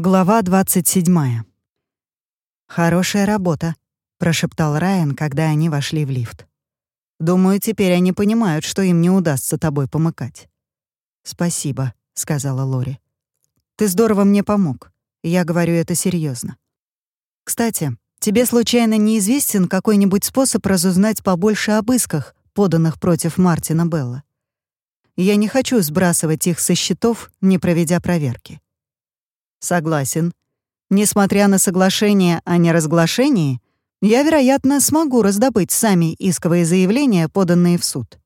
Глава 27. «Хорошая работа», — прошептал Райан, когда они вошли в лифт. «Думаю, теперь они понимают, что им не удастся тобой помыкать». «Спасибо», — сказала Лори. «Ты здорово мне помог. Я говорю это серьезно. Кстати, тебе случайно неизвестен какой-нибудь способ разузнать побольше об исках, поданных против Мартина Белла? Я не хочу сбрасывать их со счетов, не проведя проверки». Согласен. Несмотря на соглашение о неразглашении, я, вероятно, смогу раздобыть сами исковые заявления, поданные в суд.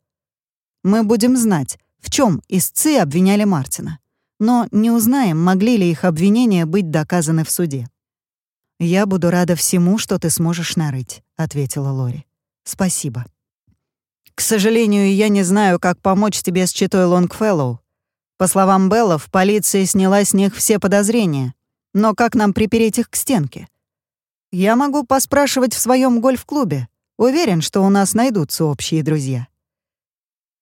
Мы будем знать, в чем истцы обвиняли Мартина, но не узнаем, могли ли их обвинения быть доказаны в суде. «Я буду рада всему, что ты сможешь нарыть», — ответила Лори. «Спасибо». «К сожалению, я не знаю, как помочь тебе с читой Лонгфеллоу. По словам Беллов, полиция сняла с них все подозрения. Но как нам припереть их к стенке? Я могу поспрашивать в своем гольф-клубе. Уверен, что у нас найдутся общие друзья.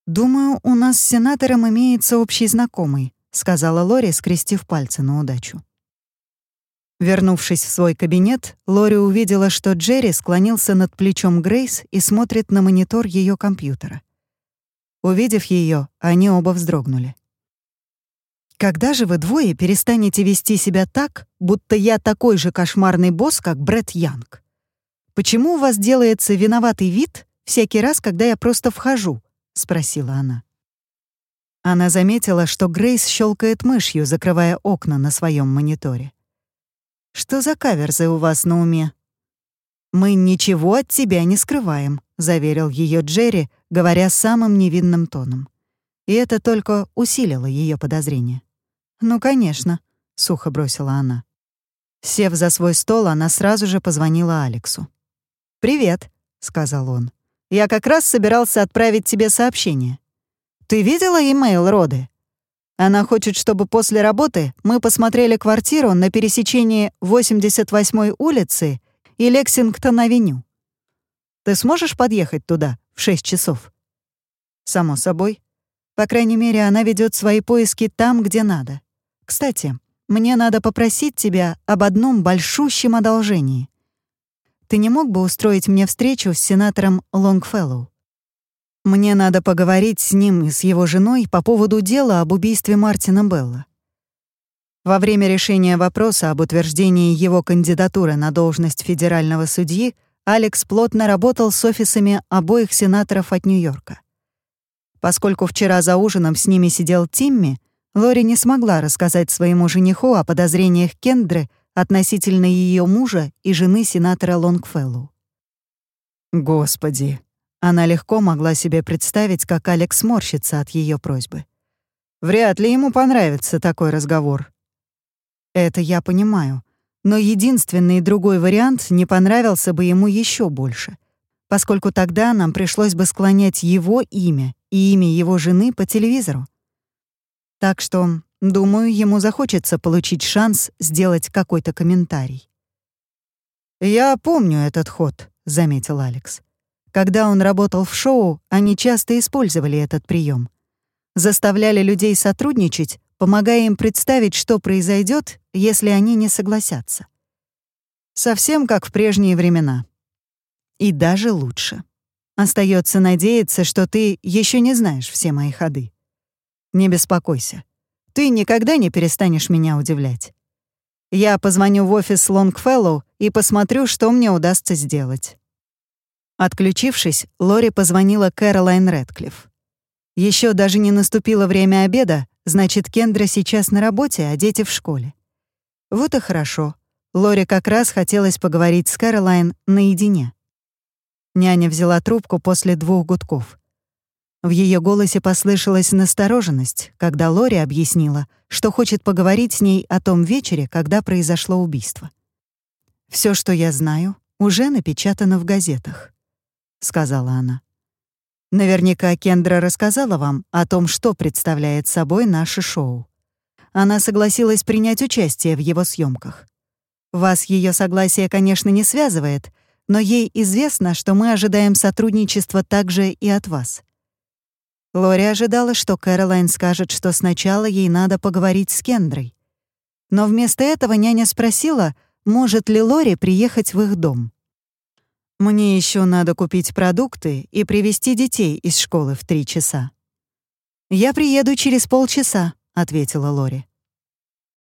«Думаю, у нас с сенатором имеется общий знакомый», — сказала Лори, скрестив пальцы на удачу. Вернувшись в свой кабинет, Лори увидела, что Джерри склонился над плечом Грейс и смотрит на монитор ее компьютера. Увидев ее, они оба вздрогнули. Когда же вы двое перестанете вести себя так, будто я такой же кошмарный босс, как Брэд Янг? Почему у вас делается виноватый вид всякий раз, когда я просто вхожу?» — спросила она. Она заметила, что Грейс щелкает мышью, закрывая окна на своем мониторе. «Что за каверзы у вас на уме?» «Мы ничего от тебя не скрываем», — заверил ее Джерри, говоря самым невинным тоном. И это только усилило ее подозрение. «Ну, конечно», — сухо бросила она. Сев за свой стол, она сразу же позвонила Алексу. «Привет», — сказал он. «Я как раз собирался отправить тебе сообщение. Ты видела имейл Роды? Она хочет, чтобы после работы мы посмотрели квартиру на пересечении 88-й улицы и Лексингтон-авеню. Ты сможешь подъехать туда в 6 часов?» «Само собой. По крайней мере, она ведет свои поиски там, где надо. Кстати, мне надо попросить тебя об одном большущем одолжении. Ты не мог бы устроить мне встречу с сенатором Лонгфеллоу? Мне надо поговорить с ним и с его женой по поводу дела об убийстве Мартина Белла. Во время решения вопроса об утверждении его кандидатуры на должность федерального судьи Алекс плотно работал с офисами обоих сенаторов от Нью-Йорка. Поскольку вчера за ужином с ними сидел Тимми, Лори не смогла рассказать своему жениху о подозрениях Кендры относительно ее мужа и жены сенатора Лонгфеллоу. Господи, она легко могла себе представить, как Алекс морщится от ее просьбы. Вряд ли ему понравится такой разговор. Это я понимаю, но единственный другой вариант не понравился бы ему еще больше, поскольку тогда нам пришлось бы склонять его имя и имя его жены по телевизору. Так что, думаю, ему захочется получить шанс сделать какой-то комментарий. «Я помню этот ход», — заметил Алекс. Когда он работал в шоу, они часто использовали этот прием. Заставляли людей сотрудничать, помогая им представить, что произойдет, если они не согласятся. Совсем как в прежние времена. И даже лучше. Остается надеяться, что ты еще не знаешь все мои ходы. Не беспокойся. Ты никогда не перестанешь меня удивлять. Я позвоню в офис Лонгфеллоу и посмотрю, что мне удастся сделать». Отключившись, Лори позвонила Кэролайн Рэдклифф. Еще даже не наступило время обеда, значит, Кендра сейчас на работе, а дети в школе. Вот и хорошо. Лори как раз хотелось поговорить с Кэролайн наедине. Няня взяла трубку после двух гудков. В ее голосе послышалась настороженность, когда Лори объяснила, что хочет поговорить с ней о том вечере, когда произошло убийство. Все, что я знаю, уже напечатано в газетах», — сказала она. «Наверняка Кендра рассказала вам о том, что представляет собой наше шоу. Она согласилась принять участие в его съемках. Вас ее согласие, конечно, не связывает, но ей известно, что мы ожидаем сотрудничества также и от вас. Лори ожидала, что Кэролайн скажет, что сначала ей надо поговорить с Кендрой. Но вместо этого няня спросила, может ли Лори приехать в их дом. «Мне еще надо купить продукты и привезти детей из школы в три часа». «Я приеду через полчаса», — ответила Лори.